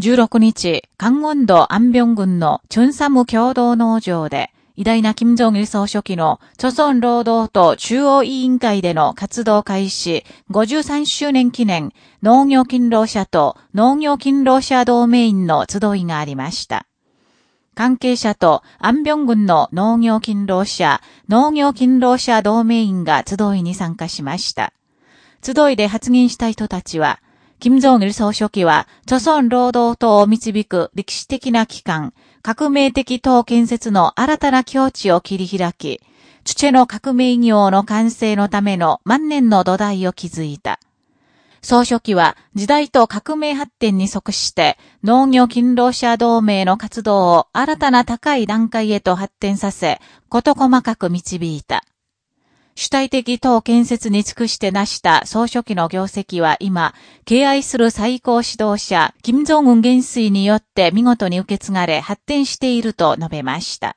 16日、関温道安平郡のチュンサム共同農場で、偉大な金正日総書記の、著村労働党中央委員会での活動開始53周年記念農業勤労者と農業勤労者同盟員の集いがありました。関係者と安平郡の農業勤労者、農業勤労者同盟員が集いに参加しました。集いで発言した人たちは、金正日総書記は、著村労働党を導く歴史的な機関、革命的党建設の新たな境地を切り開き、チュチェの革命業の完成のための万年の土台を築いた。総書記は時代と革命発展に即して農業勤労者同盟の活動を新たな高い段階へと発展させ、こと細かく導いた。主体的党建設に尽くして成した総書記の業績は今、敬愛する最高指導者、金正恩元帥によって見事に受け継がれ発展していると述べました。